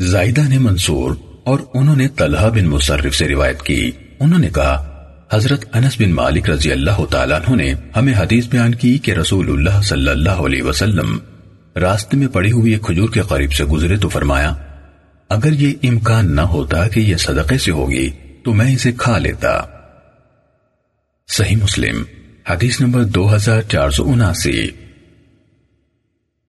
زائدہ نے منصور اور انہوں نے طلحہ بن مصرف سے روایت کی۔ انہوں نے کہا، حضرت انس بن مالک رضی اللہ تعالیٰ عنہ نے ہمیں حدیث بیان کی کہ رسول اللہ صلی اللہ علیہ وسلم راستے میں پڑی ہوئی ایک کھجور کے قریب سے گزرے تو فرمایا، اگر یہ امکان نہ ہوتا کہ یہ صدقے سے ہوگی، تو میں اسے کھا لیتا۔ صحیح مسلم، حدیث نمبر دو ہزار چار سو اناسی۔